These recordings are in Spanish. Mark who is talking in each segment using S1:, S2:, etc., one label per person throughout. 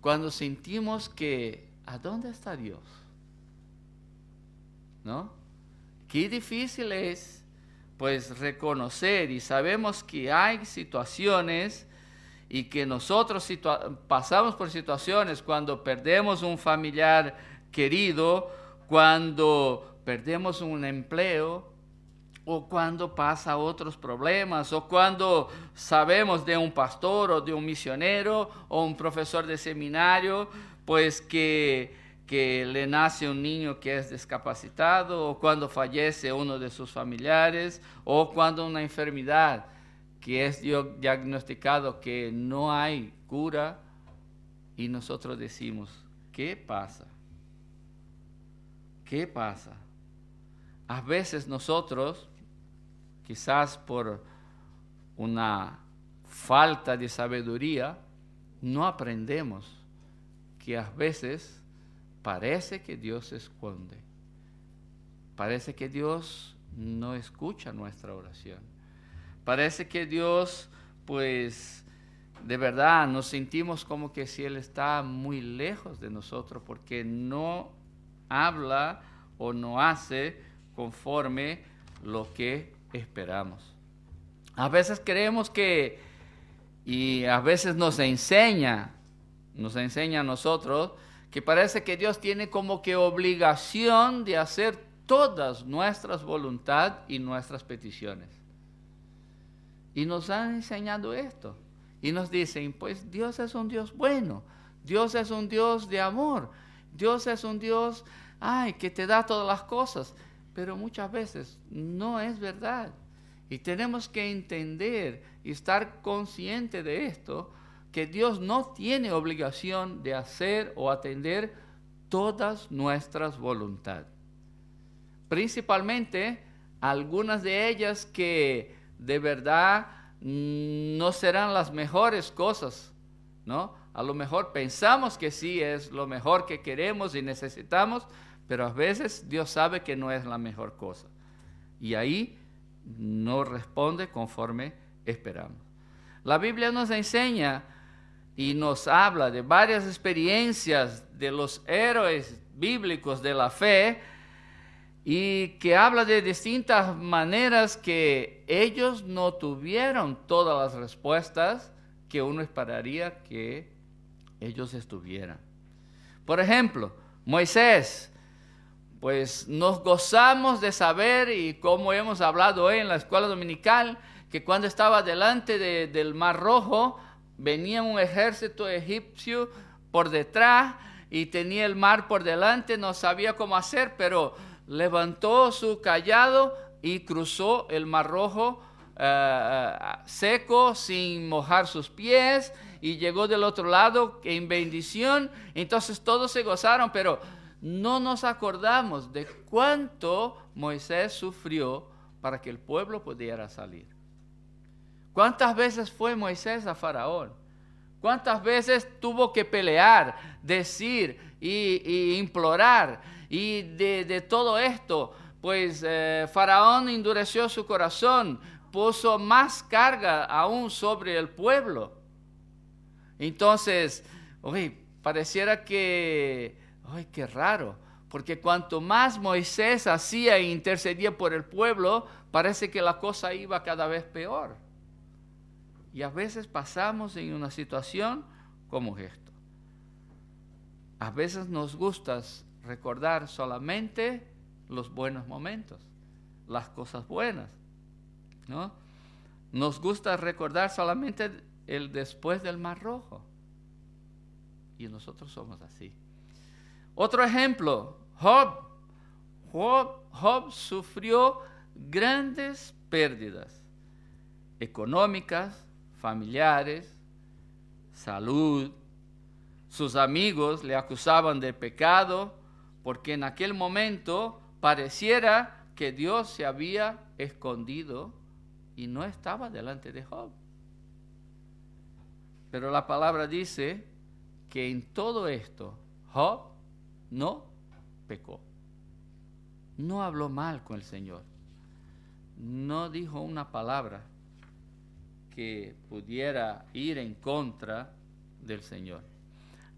S1: cuando sentimos que, ¿a dónde está Dios? ¿No? Qué difícil es, pues, reconocer y sabemos que hay situaciones y que nosotros pasamos por situaciones cuando perdemos un familiar querido, cuando perdemos un empleo, o cuando pasa otros problemas, o cuando sabemos de un pastor o de un misionero o un profesor de seminario, pues que, que le nace un niño que es discapacitado, o cuando fallece uno de sus familiares, o cuando una enfermedad que es diagnosticado que no hay cura, y nosotros decimos, ¿qué pasa? ¿Qué pasa? A veces nosotros quizás por una falta de sabiduría, no aprendemos que a veces parece que Dios se esconde. Parece que Dios no escucha nuestra oración. Parece que Dios, pues, de verdad nos sentimos como que si Él está muy lejos de nosotros porque no habla o no hace conforme lo que esperamos. A veces creemos que, y a veces nos enseña, nos enseña a nosotros, que parece que Dios tiene como que obligación de hacer todas nuestras voluntades y nuestras peticiones. Y nos han enseñado esto. Y nos dicen, pues Dios es un Dios bueno, Dios es un Dios de amor, Dios es un Dios, ay, que te da todas las cosas pero muchas veces no es verdad. Y tenemos que entender y estar consciente de esto, que Dios no tiene obligación de hacer o atender todas nuestras voluntades. Principalmente algunas de ellas que de verdad no serán las mejores cosas, ¿no? A lo mejor pensamos que sí es lo mejor que queremos y necesitamos, pero a veces Dios sabe que no es la mejor cosa. Y ahí no responde conforme esperamos. La Biblia nos enseña y nos habla de varias experiencias de los héroes bíblicos de la fe y que habla de distintas maneras que ellos no tuvieron todas las respuestas que uno esperaría que ellos estuvieran. Por ejemplo, Moisés pues nos gozamos de saber y como hemos hablado hoy en la escuela dominical, que cuando estaba delante del Mar Rojo, venía un ejército egipcio por detrás y tenía el mar por delante, no sabía cómo hacer, pero levantó su callado y cruzó el Mar Rojo eh, seco, sin mojar sus pies, y llegó del otro lado en bendición. Entonces todos se gozaron, pero no nos acordamos de cuánto Moisés sufrió para que el pueblo pudiera salir. ¿Cuántas veces fue Moisés a Faraón? ¿Cuántas veces tuvo que pelear, decir y, implorar? Y de, todo esto, pues eh, Faraón endureció su corazón, puso más carga aún sobre el pueblo. Entonces, oye, pareciera que Ay, qué raro, porque cuanto más Moisés hacía e intercedía por el pueblo, parece que la cosa iba cada vez peor. Y a veces pasamos en una situación como esto. A veces nos gusta recordar solamente los buenos momentos, las cosas buenas, ¿no? Nos gusta recordar solamente el después del Mar Rojo. Y nosotros somos así. Otro ejemplo, Job. Job, sufrió grandes pérdidas económicas, familiares, salud. Sus amigos le acusaban de pecado porque en aquel momento pareciera que Dios se había escondido y no estaba delante de Job. Pero la palabra dice que en todo esto Job no pecó. No habló mal con el Señor. No dijo una palabra que pudiera ir en contra del Señor.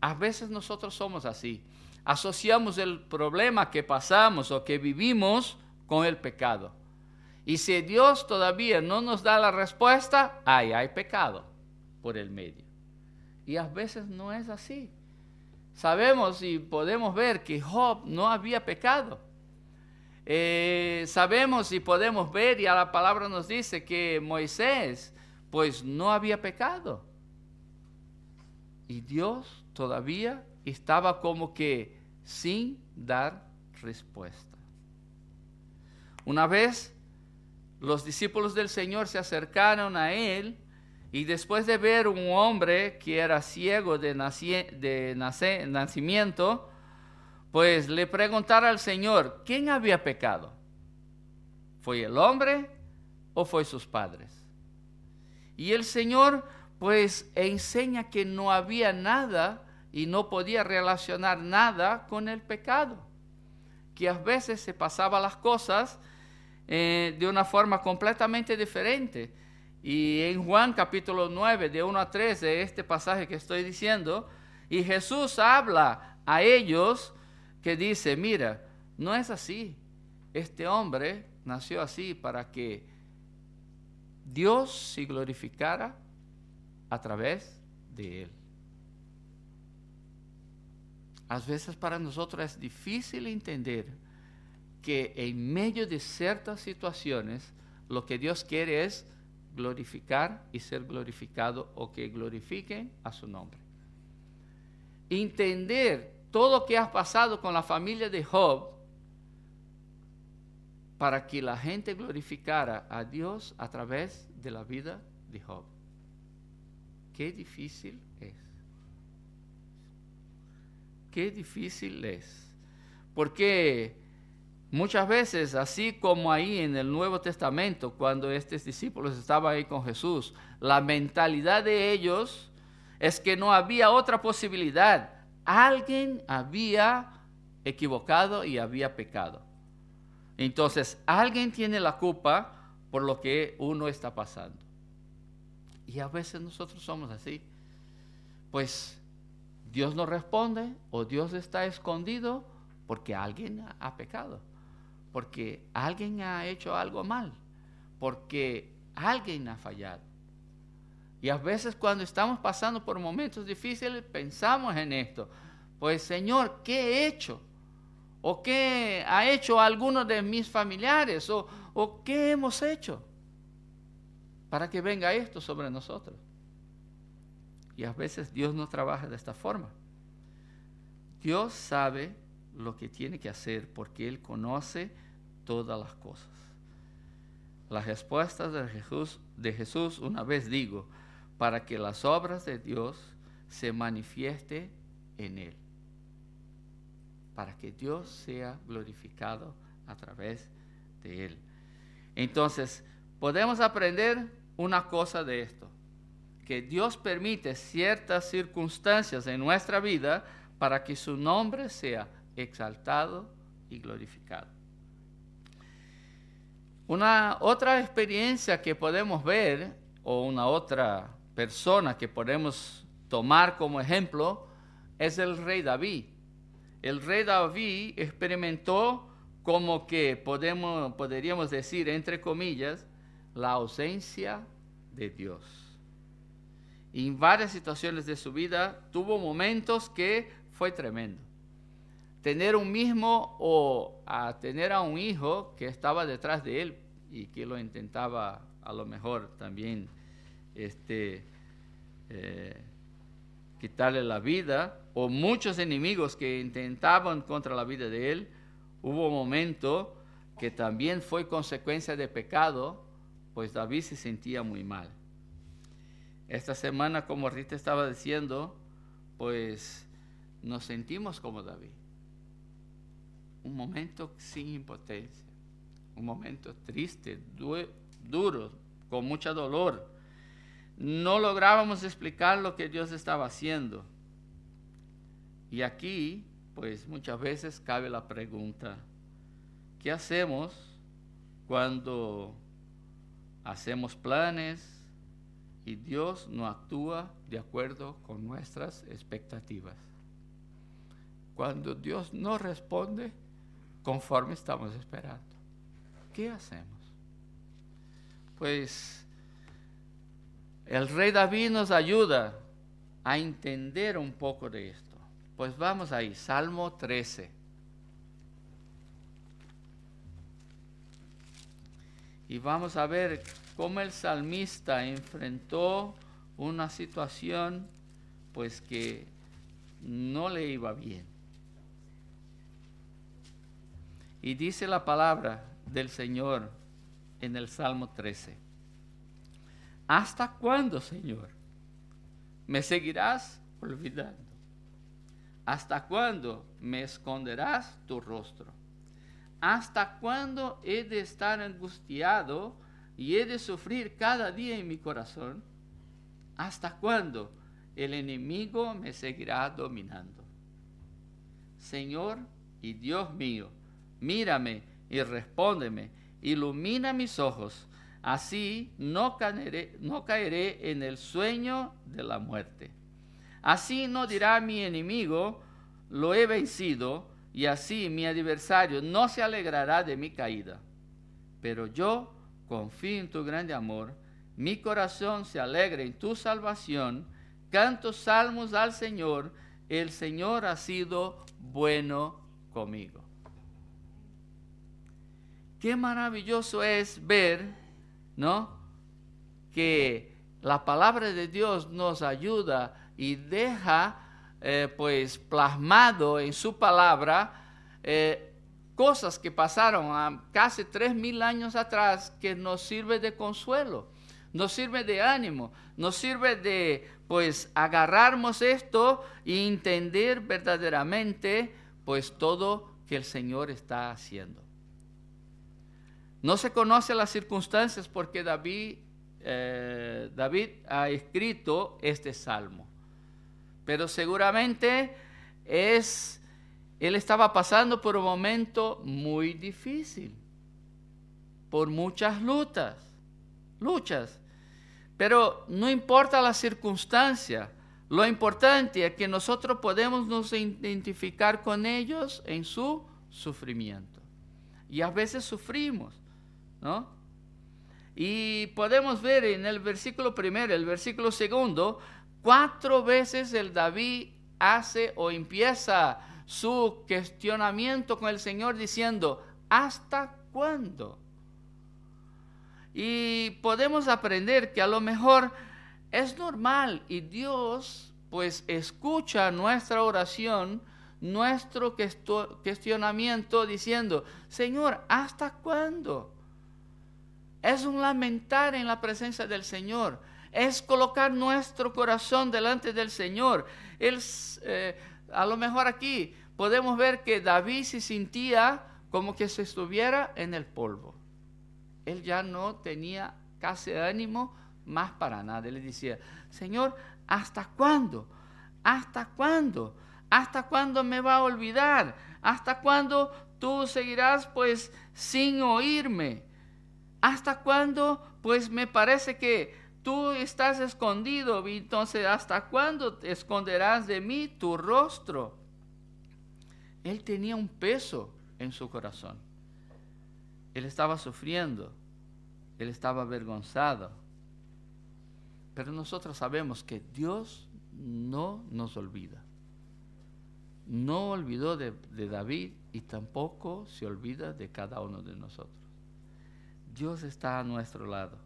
S1: A veces nosotros somos así. Asociamos el problema que pasamos o que vivimos con el pecado. Y si Dios todavía no nos da la respuesta, ay, hay pecado por el medio. Y a veces no es así. Sabemos y podemos ver que Job no había pecado. Eh, sabemos y podemos ver, y a la palabra nos dice que Moisés, pues no había pecado. Y Dios todavía estaba como que sin dar respuesta. Una vez los discípulos del Señor se acercaron a él y después de ver un hombre que era ciego de, nacimiento, pues le preguntaron al Señor, ¿quién había pecado? ¿Fue el hombre o fue sus padres? Y el Señor pues enseña que no había nada y no podía relacionar nada con el pecado, que a veces se pasaban las cosas eh, de una forma completamente diferente. Y en Juan capítulo 9, de 1 a 3, de este pasaje que estoy diciendo, y Jesús habla a ellos que dice, mira, no es así. Este hombre nació así para que Dios se glorificara a través de él. A veces para nosotros es difícil entender que en medio de ciertas situaciones lo que Dios quiere es glorificar y ser glorificado o que glorifiquen a su nombre. Entender todo lo que ha pasado con la familia de Job para que la gente glorificara a Dios a través de la vida de Job. Qué difícil es. Qué difícil es. Porque Muchas veces, así como ahí en el Nuevo Testamento, cuando estos discípulos estaban ahí con Jesús, la mentalidad de ellos es que no había otra posibilidad. Alguien había equivocado y había pecado. Entonces, alguien tiene la culpa por lo que uno está pasando. Y a veces nosotros somos así. Pues Dios no responde o Dios está escondido porque alguien ha pecado porque alguien ha hecho algo mal, porque alguien ha fallado. Y a veces cuando estamos pasando por momentos difíciles pensamos en esto. Pues Señor, ¿qué he hecho? ¿O qué ha hecho alguno de mis familiares? ¿O, o qué hemos hecho? Para que venga esto sobre nosotros. Y a veces Dios no trabaja de esta forma. Dios sabe lo que tiene que hacer porque Él conoce todas las cosas. Las respuestas de Jesús, de Jesús, una vez digo, para que las obras de Dios se manifieste en Él. Para que Dios sea glorificado a través de Él. Entonces, podemos aprender una cosa de esto, que Dios permite ciertas circunstancias en nuestra vida para que su nombre sea exaltado y glorificado. Una otra experiencia que podemos ver, o una otra persona que podemos tomar como ejemplo, es el rey David. El rey David experimentó como que podemos, podríamos decir, entre comillas, la ausencia de Dios. Y en varias situaciones de su vida tuvo momentos que fue tremendo tener un mismo o a tener a un hijo que estaba detrás de él y que lo intentaba a lo mejor también este, eh, quitarle la vida, o muchos enemigos que intentaban contra la vida de él, hubo un momento que también fue consecuencia de pecado, pues David se sentía muy mal. Esta semana, como Rita estaba diciendo, pues nos sentimos como David un momento sin impotencia, un momento triste, duro, con mucho dolor. No lográbamos explicar lo que Dios estaba haciendo. Y aquí, pues muchas veces cabe la pregunta, ¿qué hacemos cuando hacemos planes y Dios no actúa de acuerdo con nuestras expectativas? cuando Dios no responde conforme estamos esperando. ¿Qué hacemos? Pues el rey David nos ayuda a entender un poco de esto. Pues vamos ahí, Salmo 13. Y vamos a ver cómo el salmista enfrentó una situación pues que no le iba bien. Y dice la palabra del Señor en el Salmo 13. ¿Hasta cuándo, Señor? ¿Me seguirás olvidando? ¿Hasta cuándo me esconderás tu rostro? ¿Hasta cuándo he de estar angustiado y he de sufrir cada día en mi corazón? ¿Hasta cuándo el enemigo me seguirá dominando? Señor y Dios mío, mírame y respóndeme, ilumina mis ojos, así no caeré, no caeré en el sueño de la muerte. Así no dirá mi enemigo, lo he vencido, y así mi adversario no se alegrará de mi caída. Pero yo confío en tu grande amor, mi corazón se alegra en tu salvación, canto salmos al Señor, el Señor ha sido bueno conmigo. Qué maravilloso es ver, ¿no? Que la palabra de Dios nos ayuda y deja eh, pues plasmado en su palabra eh, cosas que pasaron casi tres mil años atrás que nos sirve de consuelo, nos sirve de ánimo, nos sirve de pues agarrarnos esto e entender verdaderamente pues todo que el Señor está haciendo. No se conoce las circunstancias porque David, eh, David ha escrito este salmo pero seguramente es, él estaba pasando por un momento muy difícil, por muchas luchas, luchas. Pero no importa la circunstancia, lo importante es que nosotros podemos nos identificar con ellos en su sufrimiento. Y a veces sufrimos, ¿no? Y podemos ver en el versículo primero, el versículo segundo, Cuatro veces el David hace o empieza su cuestionamiento con el Señor diciendo, ¿hasta cuándo? Y podemos aprender que a lo mejor es normal y Dios pues escucha nuestra oración, nuestro cuestionamiento diciendo, Señor, ¿hasta cuándo? Es un lamentar en la presencia del Señor es colocar nuestro corazón delante del Señor. Él, eh, a lo mejor aquí podemos ver que David se sentía como que se estuviera en el polvo. Él ya no tenía casi ánimo más para nada. Él le decía, Señor, ¿hasta cuándo? ¿Hasta cuándo? ¿Hasta cuándo me va a olvidar? ¿Hasta cuándo tú seguirás pues sin oírme? ¿Hasta cuándo pues me parece que Tú estás escondido, entonces ¿hasta cuándo esconderás de mí tu rostro? Él tenía un peso en su corazón. Él estaba sufriendo, él estaba avergonzado. Pero nosotros sabemos que Dios no nos olvida. No olvidó de, de David y tampoco se olvida de cada uno de nosotros. Dios está a nuestro lado.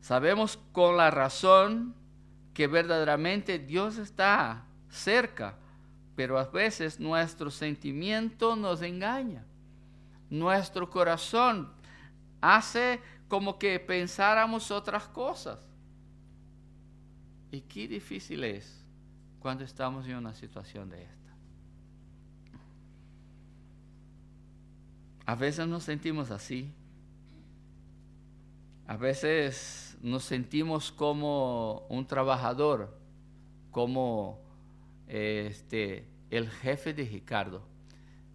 S1: Sabemos con la razón que verdaderamente Dios está cerca, pero a veces nuestro sentimiento nos engaña. Nuestro corazón hace como que pensáramos otras cosas. Y qué difícil es cuando estamos en una situación de esta. A veces nos sentimos así. A veces nos sentimos como un trabajador, como este, el jefe de Ricardo.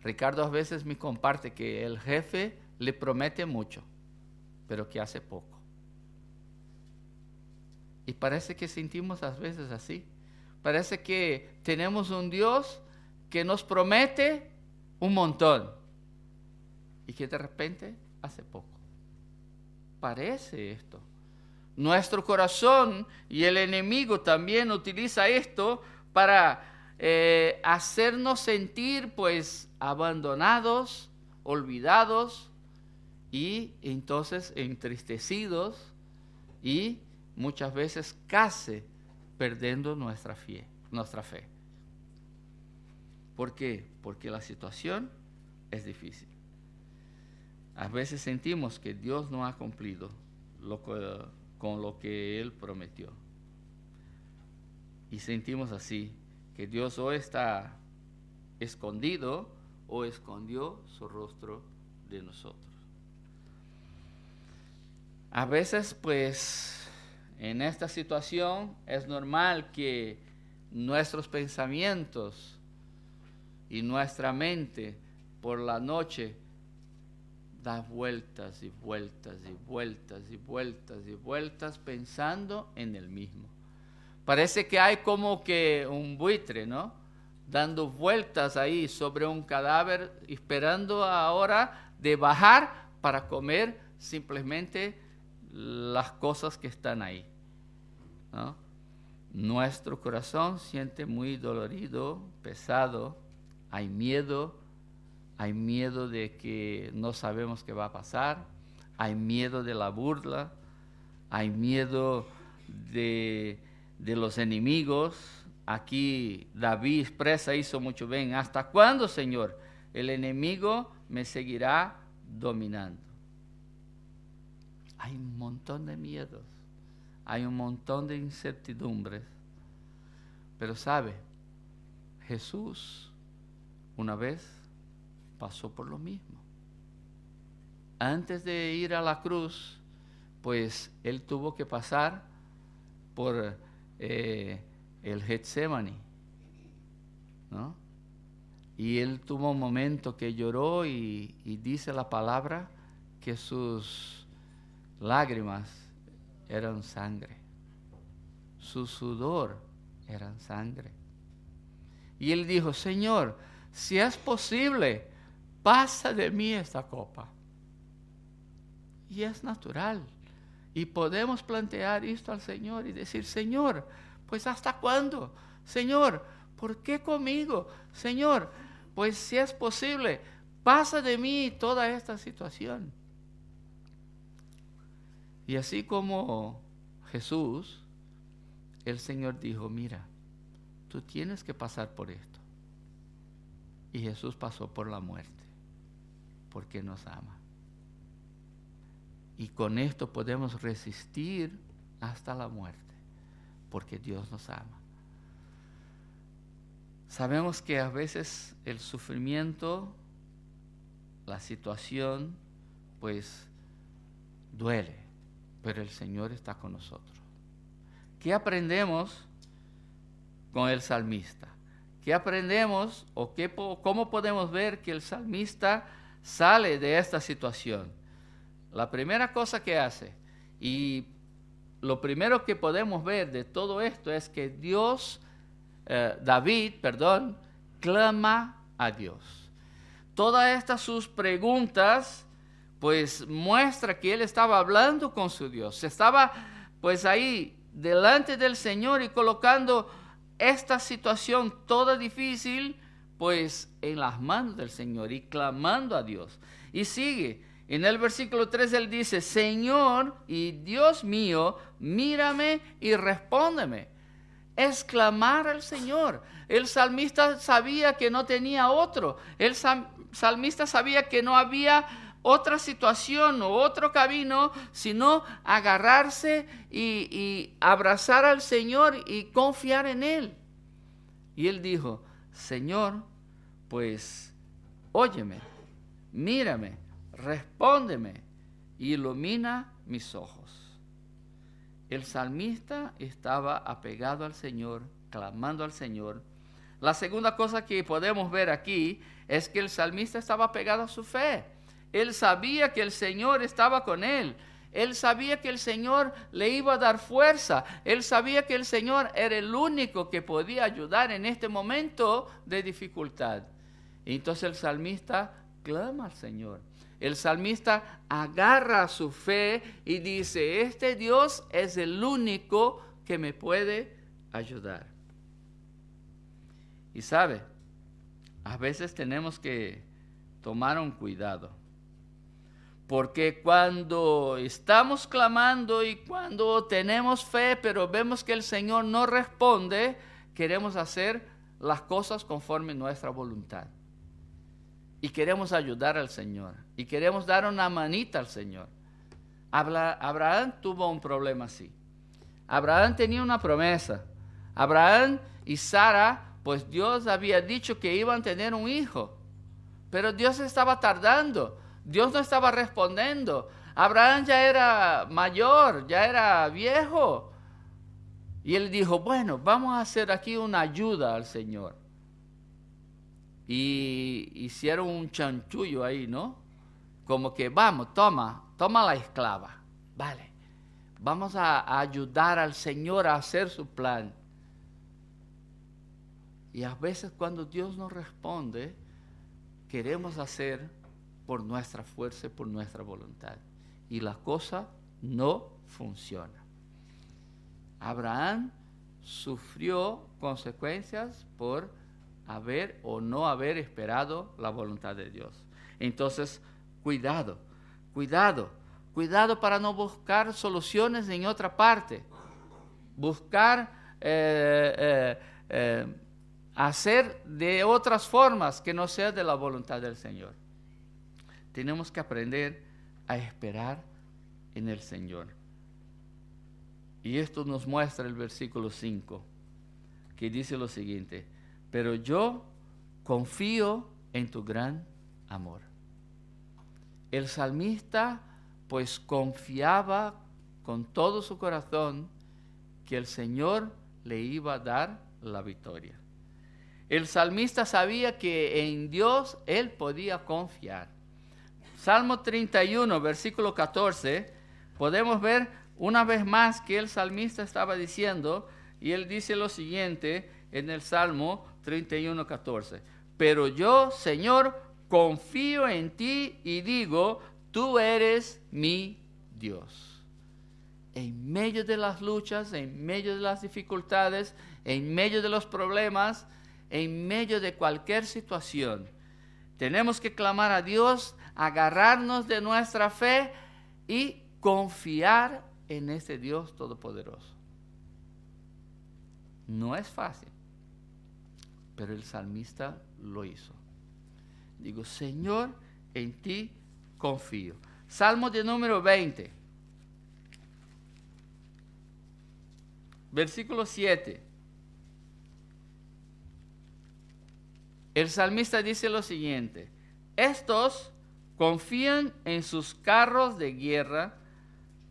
S1: Ricardo a veces me comparte que el jefe le promete mucho, pero que hace poco. Y parece que sentimos a veces así. Parece que tenemos un Dios que nos promete un montón y que de repente hace poco. Parece esto. Nuestro corazón y el enemigo también utiliza esto para eh, hacernos sentir pues abandonados, olvidados y entonces entristecidos y muchas veces casi perdiendo nuestra fe, nuestra fe. ¿Por qué? Porque la situación es difícil. A veces sentimos que Dios no ha cumplido con lo que Él prometió. Y sentimos así, que Dios o está escondido o escondió su rostro de nosotros. A veces, pues, en esta situación es normal que nuestros pensamientos y nuestra mente por la noche da vueltas y vueltas y vueltas y vueltas y vueltas pensando en el mismo. Parece que hay como que un buitre, ¿no? Dando vueltas ahí sobre un cadáver, esperando ahora de bajar para comer simplemente las cosas que están ahí. Nuestro corazón siente muy dolorido, pesado, hay miedo, hay miedo de que no sabemos qué va a pasar, hay miedo de la burla, hay miedo de, de los enemigos. Aquí David expresa, hizo mucho bien. ¿Hasta cuándo, Señor? El enemigo me seguirá dominando. Hay un montón de miedos, hay un montón de incertidumbres. Pero sabe, Jesús una vez pasó por lo mismo. Antes de ir a la cruz, pues él tuvo que pasar por eh, el Getsemani, ¿no? Y él tuvo un momento que lloró y, y dice la palabra que sus lágrimas eran sangre, su sudor eran sangre. Y él dijo, Señor, si es posible, pasa de mí esta copa. Y es natural. Y podemos plantear esto al Señor y decir, Señor, pues hasta cuándo? Señor, ¿por qué conmigo? Señor, pues si es posible, pasa de mí toda esta situación. Y así como Jesús, el Señor dijo, mira, tú tienes que pasar por esto. Y Jesús pasó por la muerte porque nos ama. Y con esto podemos resistir hasta la muerte, porque Dios nos ama. Sabemos que a veces el sufrimiento, la situación, pues duele, pero el Señor está con nosotros. ¿Qué aprendemos con el salmista? ¿Qué aprendemos o qué, cómo podemos ver que el salmista sale de esta situación, la primera cosa que hace, y lo primero que podemos ver de todo esto es que Dios, eh, David, perdón, clama a Dios. Todas estas sus preguntas, pues muestra que él estaba hablando con su Dios. Estaba pues ahí delante del Señor y colocando esta situación toda difícil pues en las manos del Señor y clamando a Dios. Y sigue, en el versículo 3 él dice, Señor y Dios mío, mírame y respóndeme. Es clamar al Señor. El salmista sabía que no tenía otro. El salmista sabía que no había otra situación o otro camino, sino agarrarse y, y abrazar al Señor y confiar en Él. Y él dijo, Señor, pues óyeme, mírame, respóndeme, ilumina mis ojos. El salmista estaba apegado al Señor, clamando al Señor. La segunda cosa que podemos ver aquí es que el salmista estaba apegado a su fe. Él sabía que el Señor estaba con él. Él sabía que el Señor le iba a dar fuerza. Él sabía que el Señor era el único que podía ayudar en este momento de dificultad. entonces el salmista clama al Señor. El salmista agarra su fe y dice, este Dios es el único que me puede ayudar. Y sabe, a veces tenemos que tomar un cuidado. Porque cuando estamos clamando y cuando tenemos fe, pero vemos que el Señor no responde, queremos hacer las cosas conforme nuestra voluntad y queremos ayudar al Señor y queremos dar una manita al Señor. Abraham tuvo un problema así. Abraham tenía una promesa. Abraham y Sara, pues Dios había dicho que iban a tener un hijo. Pero Dios estaba tardando. Dios no estaba respondiendo. Abraham ya era mayor, ya era viejo. Y él dijo, bueno, vamos a hacer aquí una ayuda al Señor y hicieron un chanchullo ahí, ¿no? Como que vamos, toma, toma la esclava, vale. Vamos a, ayudar al Señor a hacer su plan. Y a veces cuando Dios nos responde, queremos hacer por nuestra fuerza y por nuestra voluntad. Y la cosa no funciona. Abraham sufrió consecuencias por haber o no haber esperado la voluntad de Dios. Entonces, cuidado, cuidado, cuidado para no buscar soluciones en otra parte. Buscar eh, eh, eh, hacer de otras formas que no sea de la voluntad del Señor. Tenemos que aprender a esperar en el Señor. Y esto nos muestra el versículo 5, que dice lo siguiente pero yo confío en tu gran amor. El salmista pues confiaba con todo su corazón que el Señor le iba a dar la victoria. El salmista sabía que en Dios él podía confiar. Salmo 31, versículo 14, podemos ver una vez más que el salmista estaba diciendo, y él dice lo siguiente en el Salmo 31, 14. Pero yo, Señor, confío en ti y digo, tú eres mi Dios. En medio de las luchas, en medio de las dificultades, en medio de los problemas, en medio de cualquier situación, tenemos que clamar a Dios, agarrarnos de nuestra fe y confiar en ese Dios todopoderoso. No es fácil pero el salmista lo hizo. Digo, Señor, en ti confío. Salmo de número 20, versículo 7. El salmista dice lo siguiente, estos confían en sus carros de guerra,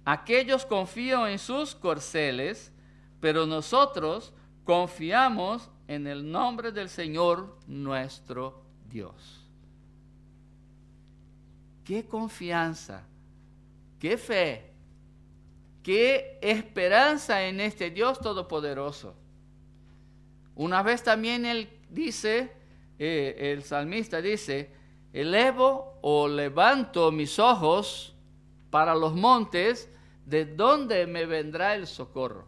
S1: aquellos confían en sus corceles, pero nosotros confiamos en el nombre del Señor nuestro Dios. Qué confianza, qué fe, qué esperanza en este Dios todopoderoso. Una vez también él dice, eh, el salmista dice, elevo o levanto mis ojos para los montes, ¿de dónde me vendrá el socorro?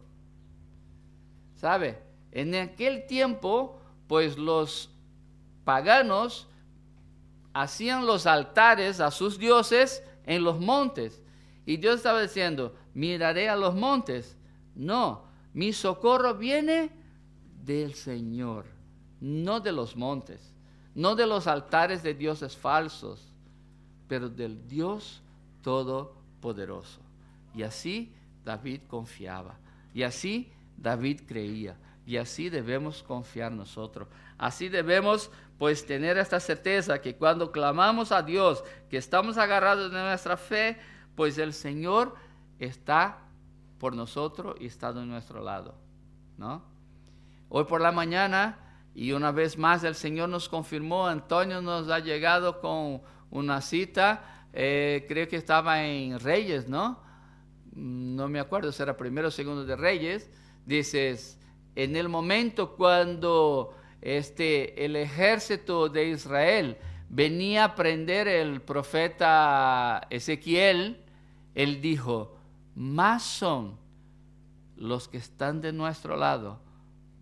S1: ¿Sabe? En aquel tiempo, pues los paganos hacían los altares a sus dioses en los montes. Y Dios estaba diciendo, miraré a los montes. No, mi socorro viene del Señor, no de los montes, no de los altares de dioses falsos, pero del Dios Todopoderoso. Y así David confiaba, y así David creía. Y así debemos confiar nosotros. Así debemos pues tener esta certeza que cuando clamamos a Dios, que estamos agarrados de nuestra fe, pues el Señor está por nosotros y está de nuestro lado. ¿no? Hoy por la mañana, y una vez más el Señor nos confirmó, Antonio nos ha llegado con una cita, eh, creo que estaba en Reyes, ¿no? mm, no me acuerdo si era primero o segundo de Reyes, dices, en el momento cuando este, el ejército de Israel venía a prender el profeta Ezequiel, él dijo, más son los que están de nuestro lado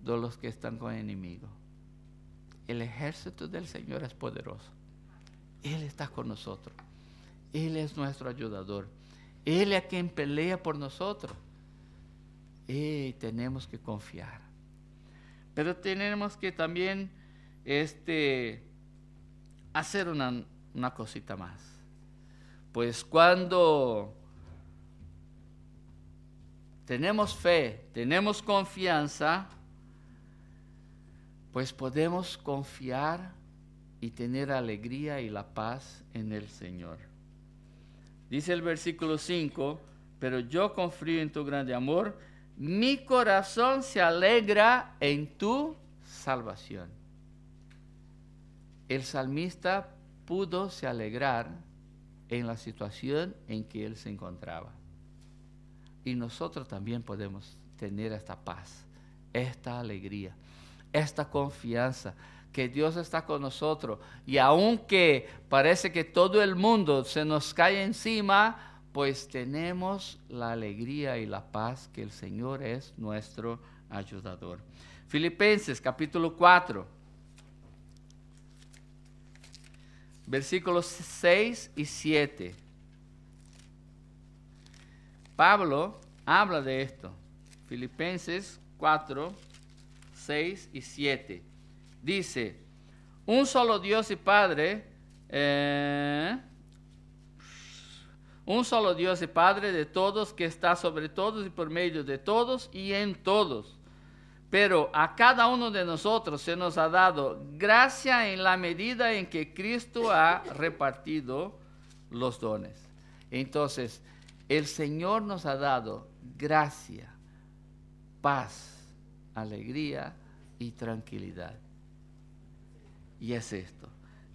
S1: de los que están con el enemigo. El ejército del Señor es poderoso. Él está con nosotros. Él es nuestro ayudador. Él es quien pelea por nosotros. Y tenemos que confiar. Pero tenemos que también este, hacer una, una cosita más. Pues cuando tenemos fe, tenemos confianza, pues podemos confiar y tener alegría y la paz en el Señor. Dice el versículo 5, pero yo confío en tu grande amor, mi corazón se alegra en tu salvación. El salmista pudo se alegrar en la situación en que él se encontraba. Y nosotros también podemos tener esta paz, esta alegría, esta confianza que Dios está con nosotros. Y aunque parece que todo el mundo se nos cae encima, pues tenemos la alegría y la paz que el Señor es nuestro ayudador. Filipenses capítulo 4, versículos 6 y 7. Pablo habla de esto. Filipenses 4, 6 y 7 dice, un solo Dios y Padre, eh, un solo Dios y Padre de todos, que está sobre todos y por medio de todos y en todos. Pero a cada uno de nosotros se nos ha dado gracia en la medida en que Cristo ha repartido los dones. Entonces, el Señor nos ha dado gracia, paz, alegría y tranquilidad. Y es esto,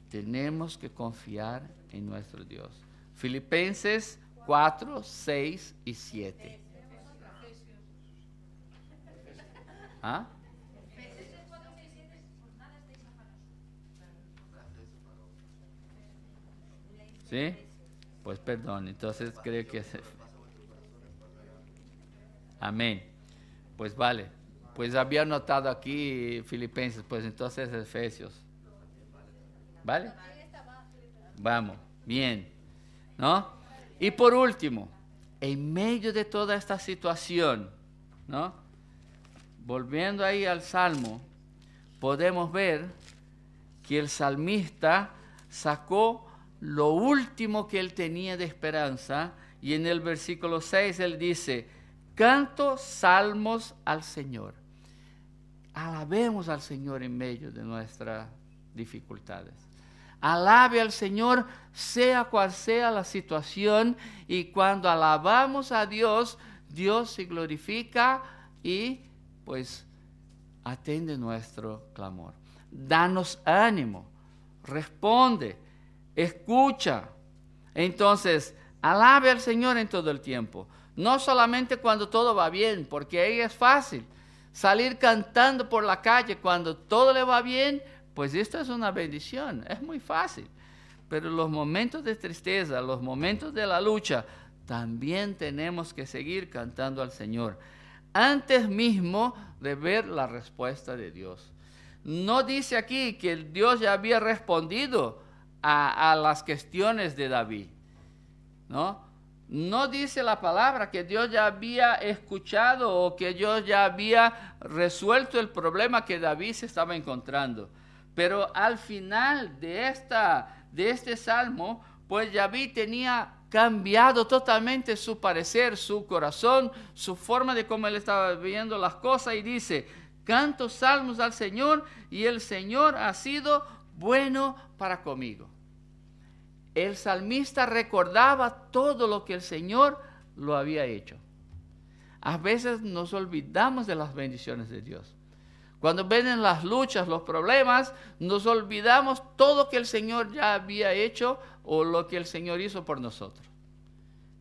S1: tenemos que confiar en nuestro Dios. Filipenses 4, 6 y 7. ¿Ah? ¿Sí? Pues perdón, entonces creo que... Amén. Pues vale. Pues había notado aquí Filipenses, pues entonces Efesios. ¿Vale? Vamos, bien. ¿No? Y por último, en medio de toda esta situación, ¿no? Volviendo ahí al Salmo, podemos ver que el salmista sacó lo último que él tenía de esperanza y en el versículo 6 él dice, canto salmos al Señor. Alabemos al Señor en medio de nuestras dificultades. Alabe al Señor, sea cual sea la situación, y cuando alabamos a Dios, Dios se glorifica y pues atende nuestro clamor. Danos ánimo, responde, escucha. Entonces, alabe al Señor en todo el tiempo. No solamente cuando todo va bien, porque ahí es fácil. Salir cantando por la calle cuando todo le va bien, pues esto es una bendición, es muy fácil. Pero los momentos de tristeza, los momentos de la lucha, también tenemos que seguir cantando al Señor. Antes mismo de ver la respuesta de Dios. No dice aquí que Dios ya había respondido a, a las cuestiones de David. ¿No? No dice la palabra que Dios ya había escuchado o que Dios ya había resuelto el problema que David se estaba encontrando. Pero al final de, esta, de este salmo, pues David tenía cambiado totalmente su parecer, su corazón, su forma de cómo él estaba viendo las cosas y dice, canto salmos al Señor y el Señor ha sido bueno para conmigo. El salmista recordaba todo lo que el Señor lo había hecho. A veces nos olvidamos de las bendiciones de Dios. Cuando vienen las luchas, los problemas, nos olvidamos todo que el Señor ya había hecho o lo que el Señor hizo por nosotros.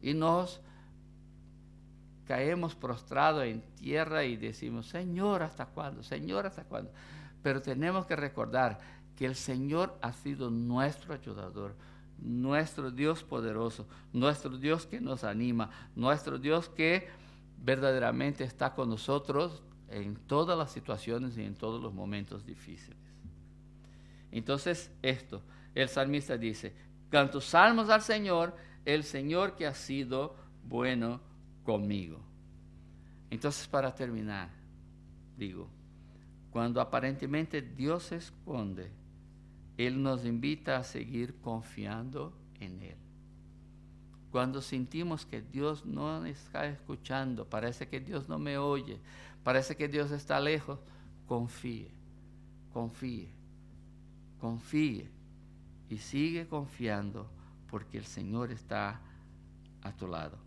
S1: Y nos caemos prostrados en tierra y decimos, Señor, ¿hasta cuándo? Señor, ¿hasta cuándo? Pero tenemos que recordar que el Señor ha sido nuestro ayudador, nuestro Dios poderoso, nuestro Dios que nos anima, nuestro Dios que verdaderamente está con nosotros en todas las situaciones y en todos los momentos difíciles. Entonces, esto, el salmista dice, canto salmos al Señor, el Señor que ha sido bueno conmigo. Entonces, para terminar, digo, cuando aparentemente Dios se esconde, Él nos invita a seguir confiando en Él. Cuando sentimos que Dios no está escuchando, parece que Dios no me oye, parece que Dios está lejos, confíe, confíe, confíe y sigue confiando porque el Señor está a tu lado.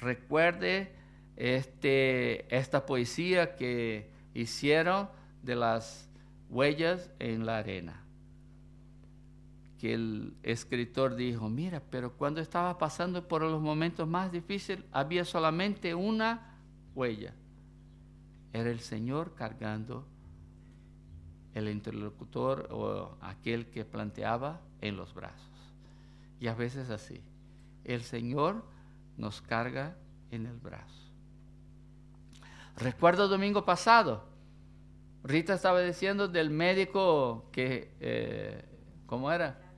S1: Recuerde este, esta poesía que hicieron de las huellas en la arena que el escritor dijo, mira, pero cuando estaba pasando por los momentos más difíciles, había solamente una huella. Era el Señor cargando el interlocutor o aquel que planteaba en los brazos. Y a veces así. El Señor nos carga en el brazo. Recuerdo domingo pasado, Rita estaba diciendo del médico que, eh, ¿cómo era?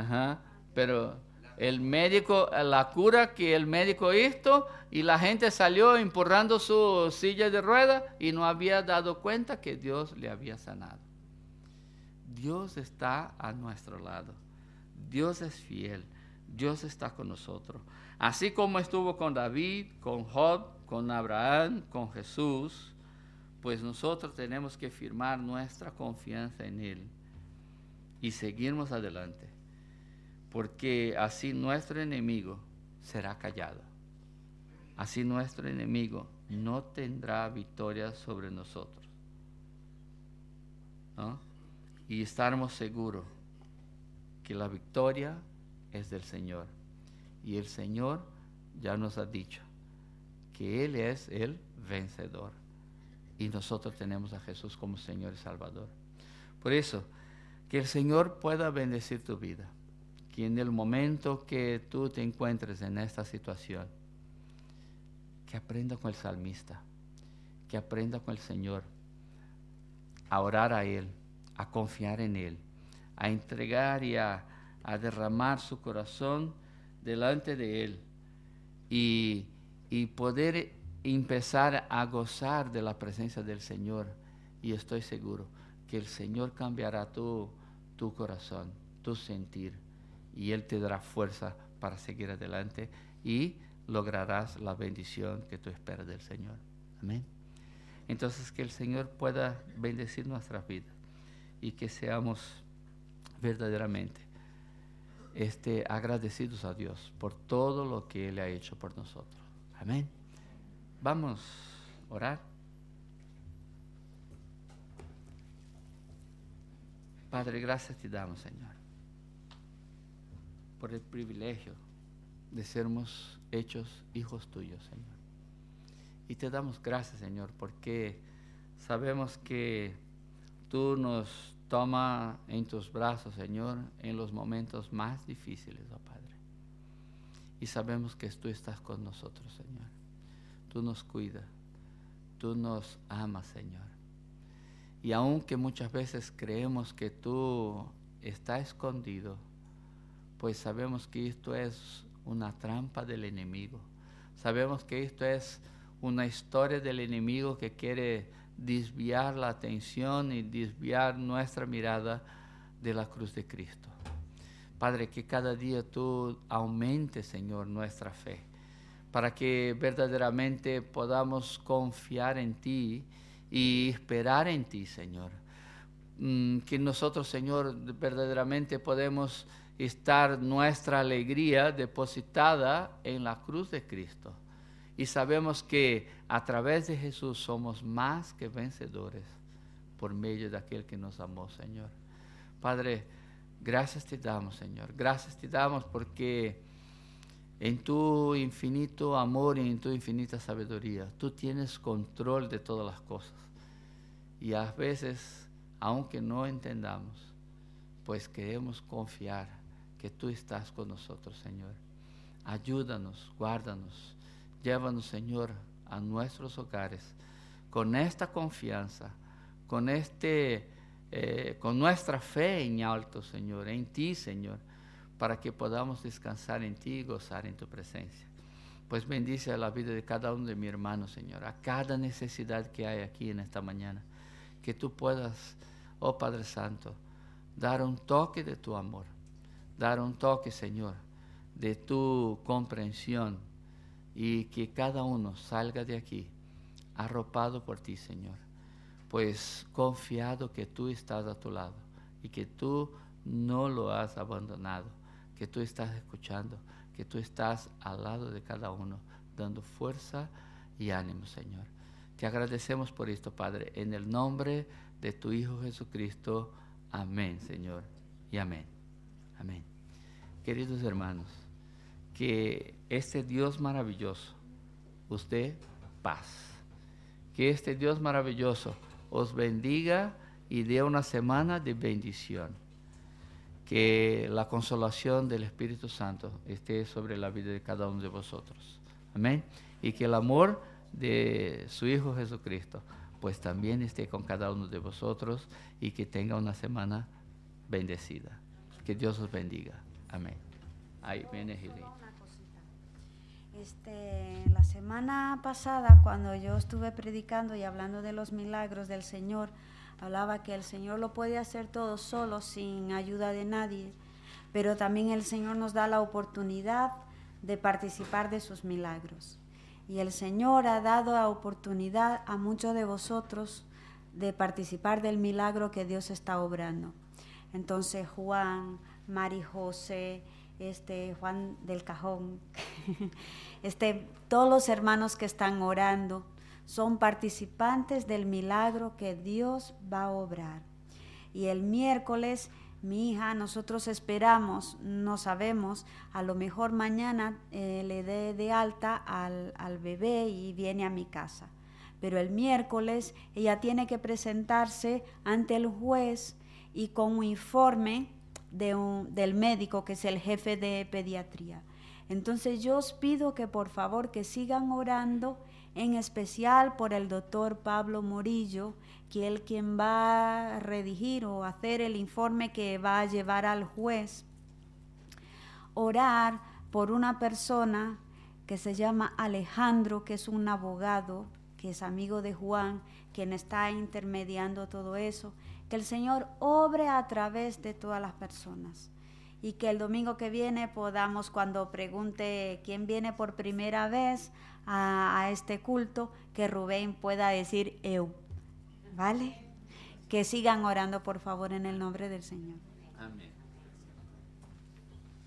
S1: Ajá. Pero el médico, la cura que el médico hizo y la gente salió empurrando su silla de ruedas y no había dado cuenta que Dios le había sanado. Dios está a nuestro lado. Dios es fiel. Dios está con nosotros. Así como estuvo con David, con Job, con Abraham, con Jesús, pues nosotros tenemos que firmar nuestra confianza en Él y seguirnos adelante porque así nuestro enemigo será callado. Así nuestro enemigo no tendrá victoria sobre nosotros. Y estaremos seguros que la victoria es del Señor. Y el Señor ya nos ha dicho que Él es el vencedor. Y nosotros tenemos a Jesús como Señor y Salvador. Por eso, que el Señor pueda bendecir tu vida que en el momento que tú te encuentres en esta situación, que aprenda con el salmista, que aprenda con el Señor, a orar a Él, a confiar en Él, a entregar y a, derramar su corazón delante de Él y, poder empezar a gozar de la presencia del Señor. Y estoy seguro que el Señor cambiará tu, tu corazón, tu sentir y Él te dará fuerza para seguir adelante y lograrás la bendición que tú esperas del Señor. Amén. Entonces que el Señor pueda bendecir nuestras vidas y que seamos verdaderamente este, agradecidos a Dios por todo lo que Él ha hecho por nosotros. Amén. Vamos a orar. Padre, gracias te damos, Señor por el privilegio de sermos hechos hijos tuyos, Señor. Y te damos gracias, Señor, porque sabemos que tú nos tomas en tus brazos, Señor, en los momentos más difíciles, oh Padre. Y sabemos que tú estás con nosotros, Señor. Tú nos cuidas, tú nos amas, Señor. Y aunque muchas veces creemos que tú estás escondido, pues sabemos que esto es una trampa del enemigo. Sabemos que esto es una historia del enemigo que quiere desviar la atención y desviar nuestra mirada de la cruz de Cristo. Padre, que cada día tú aumentes, Señor, nuestra fe, para que verdaderamente podamos confiar en ti y esperar en ti, Señor. Mm, que nosotros, Señor, verdaderamente podemos estar nuestra alegría depositada en la cruz de Cristo. Y sabemos que a través de Jesús somos más que vencedores por medio de aquel que nos amó, Señor. Padre, gracias te damos, Señor. Gracias te damos porque en tu infinito amor y en tu infinita sabiduría. Tú tienes control de todas las cosas. Y a veces, aunque no entendamos, pues queremos confiar que tú estás con nosotros, Señor. Ayúdanos, guárdanos, llévanos, Señor, a nuestros hogares con esta confianza, con este, eh, con nuestra fe en alto, Señor, en ti, Señor para que podamos descansar en ti y gozar en tu presencia. Pues bendice la vida de cada uno de mis hermanos, Señor, a cada necesidad que hay aquí en esta mañana. Que tú puedas, oh Padre Santo, dar un toque de tu amor, dar un toque, Señor, de tu comprensión y que cada uno salga de aquí arropado por ti, Señor, pues confiado que tú estás a tu lado y que tú no lo has abandonado que tú estás escuchando, que tú estás al lado de cada uno, dando fuerza y ánimo, Señor. Te agradecemos por esto, Padre, en el nombre de tu Hijo Jesucristo. Amén, Señor, y amén. Amén. Queridos hermanos, que este Dios maravilloso, usted paz. Que este Dios maravilloso os bendiga y dé una semana de bendición que la consolación del Espíritu Santo esté sobre la vida de cada uno de vosotros. Amén. Y que el amor de su Hijo Jesucristo pues también esté con cada uno de vosotros y que tenga una semana bendecida. Que Dios os bendiga. Amén. Ahí viene
S2: Este, la semana pasada, cuando yo estuve predicando y hablando de los milagros del Señor, hablaba que el Señor lo puede hacer todo solo, sin ayuda de nadie, pero también el Señor nos da la oportunidad de participar de sus milagros. Y el Señor ha dado la oportunidad a muchos de vosotros de participar del milagro que Dios está obrando. Entonces Juan, Mari José, este Juan del Cajón, este, todos los hermanos que están orando, son participantes del milagro que Dios va a obrar. Y el miércoles, mi hija, nosotros esperamos, no sabemos, a lo mejor mañana eh, le dé de alta al, al bebé y viene a mi casa. Pero el miércoles ella tiene que presentarse ante el juez y con un informe de un, del médico que es el jefe de pediatría. Entonces yo os pido que por favor que sigan orando en especial por el doctor Pablo Morillo, que es quien va a redigir o hacer el informe que va a llevar al juez. Orar por una persona que se llama Alejandro, que es un abogado, que es amigo de Juan, quien está intermediando todo eso. Que el Señor obre a través de todas las personas y que el domingo que viene podamos, cuando pregunte quién viene por primera vez a, este culto, que Rubén pueda decir eu. ¿Vale? Que sigan orando, por favor, en el nombre del Señor. Amén.